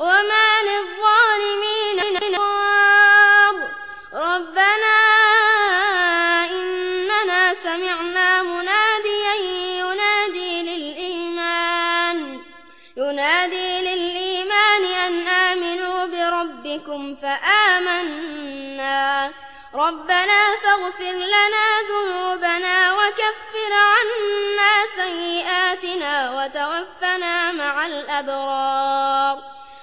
وما للظالمين نار ربنا إننا سمعنا مناديا ينادي للإيمان. ينادي للإيمان أن آمنوا بربكم فآمنا. ربنا فاغفر لنا ذنوبنا وكفر عنا سيئاتنا وتوفنا مع الأبرار.